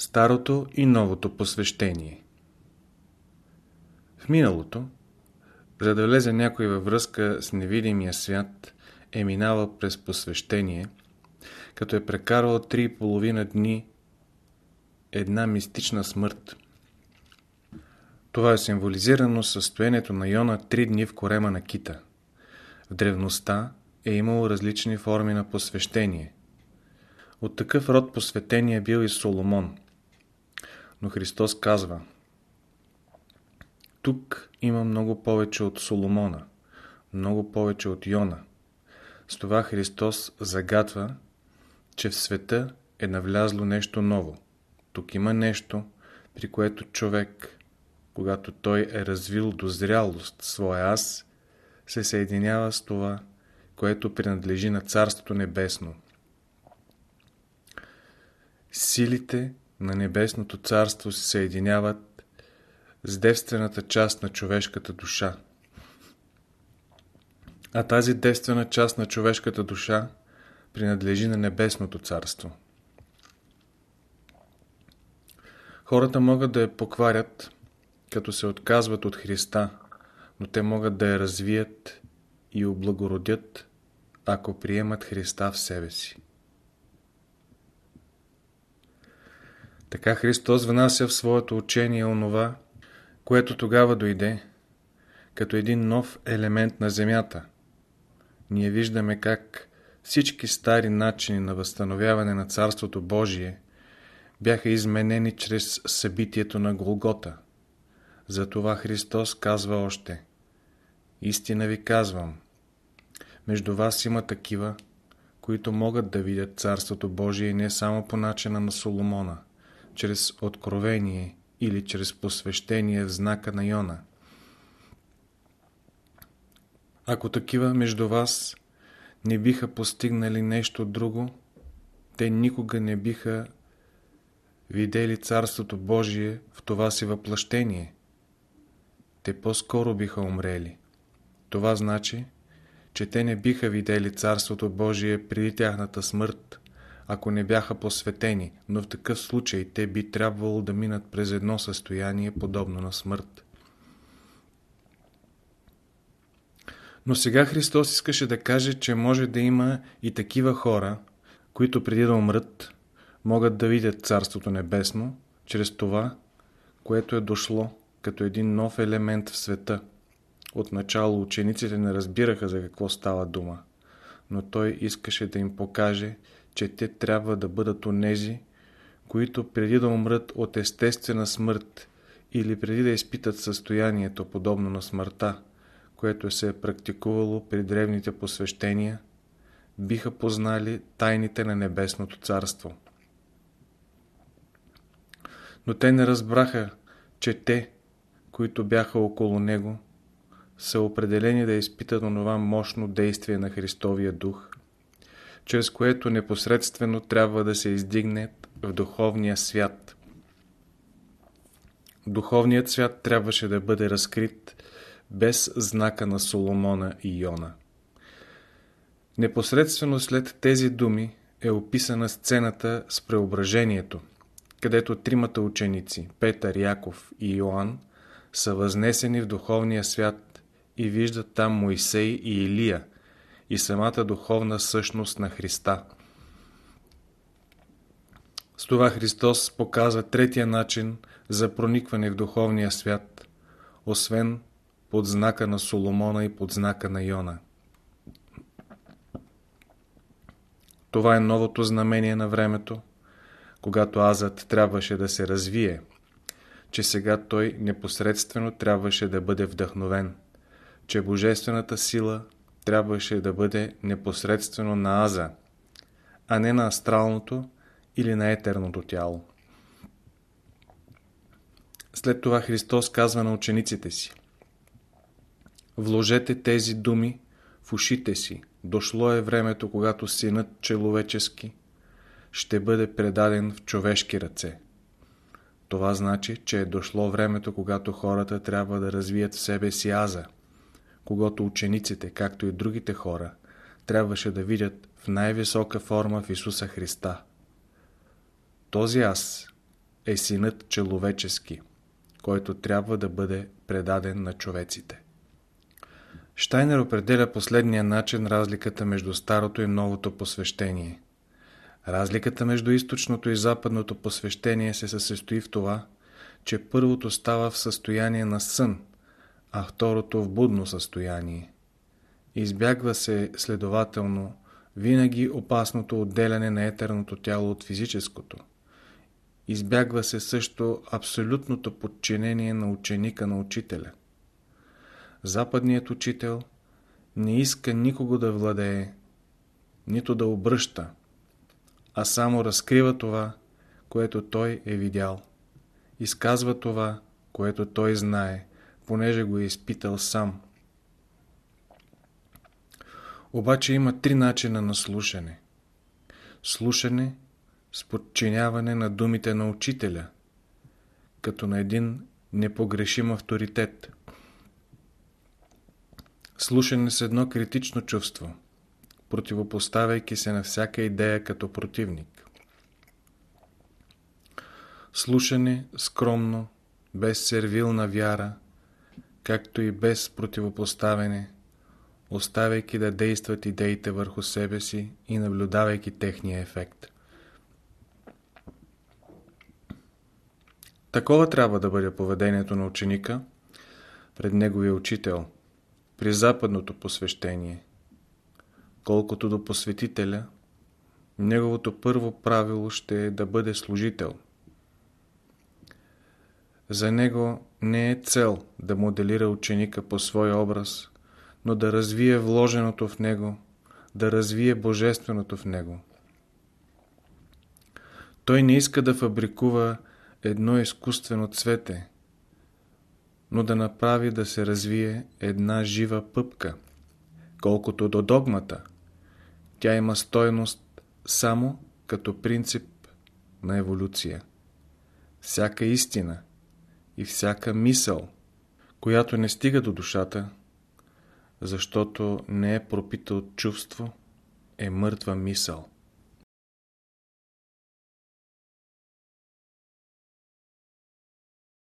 Старото и новото посвещение В миналото, за да влезе някой във връзка с невидимия свят, е минавал през посвещение, като е прекарал три и половина дни една мистична смърт. Това е символизирано състоянието на Йона три дни в корема на кита. В древността е имало различни форми на посвещение. От такъв род посветение бил и Соломон – но Христос казва Тук има много повече от Соломона, много повече от Йона. С това Христос загатва, че в света е навлязло нещо ново. Тук има нещо, при което човек, когато той е развил до зрялост своя аз, се съединява с това, което принадлежи на Царството Небесно. Силите на Небесното царство се съединяват с девствената част на човешката душа. А тази девствена част на човешката душа принадлежи на Небесното царство. Хората могат да я покварят, като се отказват от Христа, но те могат да я развият и облагородят, ако приемат Христа в себе си. Така Христос внася в своето учение онова, което тогава дойде, като един нов елемент на земята. Ние виждаме как всички стари начини на възстановяване на Царството Божие бяха изменени чрез събитието на Голгота. Затова Христос казва още Истина ви казвам, между вас има такива, които могат да видят Царството Божие не само по начина на Соломона – чрез откровение или чрез посвещение в знака на Йона. Ако такива между вас не биха постигнали нещо друго, те никога не биха видели Царството Божие в това си въплъщение. Те по-скоро биха умрели. Това значи, че те не биха видели Царството Божие преди тяхната смърт, ако не бяха посветени, но в такъв случай те би трябвало да минат през едно състояние подобно на смърт. Но сега Христос искаше да каже, че може да има и такива хора, които преди да умрат, могат да видят Царството Небесно, чрез това, което е дошло като един нов елемент в света. Отначало учениците не разбираха за какво става дума, но той искаше да им покаже, че те трябва да бъдат онези, които преди да умрат от естествена смърт или преди да изпитат състоянието подобно на смъртта, което се е практикувало при древните посвещения, биха познали тайните на Небесното царство. Но те не разбраха, че те, които бяха около него, са определени да изпитат онова мощно действие на Христовия дух, чрез което непосредствено трябва да се издигне в духовния свят. Духовният свят трябваше да бъде разкрит без знака на Соломона и Йона. Непосредствено след тези думи е описана сцената с преображението, където тримата ученици, Петър, Яков и Йоанн, са възнесени в духовния свят и виждат там Моисей и Илия – и самата духовна същност на Христа. С това Христос показва третия начин за проникване в духовния свят, освен под знака на Соломона и под знака на Йона. Това е новото знамение на времето, когато азът трябваше да се развие, че сега той непосредствено трябваше да бъде вдъхновен, че божествената сила трябваше да бъде непосредствено на аза, а не на астралното или на етерното тяло. След това Христос казва на учениците си Вложете тези думи в ушите си. Дошло е времето, когато синът человечески ще бъде предаден в човешки ръце. Това значи, че е дошло времето, когато хората трябва да развият в себе си аза – когато учениците, както и другите хора, трябваше да видят в най-висока форма в Исуса Христа. Този аз е синът человечески, който трябва да бъде предаден на човеците. Штайнер определя последния начин разликата между старото и новото посвещение. Разликата между източното и западното посвещение се състои в това, че първото става в състояние на сън, а второто в будно състояние. Избягва се, следователно, винаги опасното отделяне на етерното тяло от физическото. Избягва се също абсолютното подчинение на ученика на учителя. Западният учител не иска никого да владее, нито да обръща, а само разкрива това, което той е видял. Изказва това, което той знае, понеже го е изпитал сам. Обаче има три начина на слушане. Слушане с подчиняване на думите на учителя, като на един непогрешим авторитет. Слушане с едно критично чувство, противопоставяйки се на всяка идея като противник. Слушане скромно, без сервилна вяра, както и без противопоставяне, оставяйки да действат идеите върху себе си и наблюдавайки техния ефект. Такова трябва да бъде поведението на ученика пред неговия учител при западното посвещение. Колкото до посветителя, неговото първо правило ще е да бъде служител. За него не е цел да моделира ученика по свой образ, но да развие вложеното в него, да развие божественото в него. Той не иска да фабрикува едно изкуствено цвете, но да направи да се развие една жива пъпка. Колкото до догмата, тя има стойност само като принцип на еволюция. Всяка истина и всяка мисъл, която не стига до душата, защото не е пропита от чувство, е мъртва мисъл.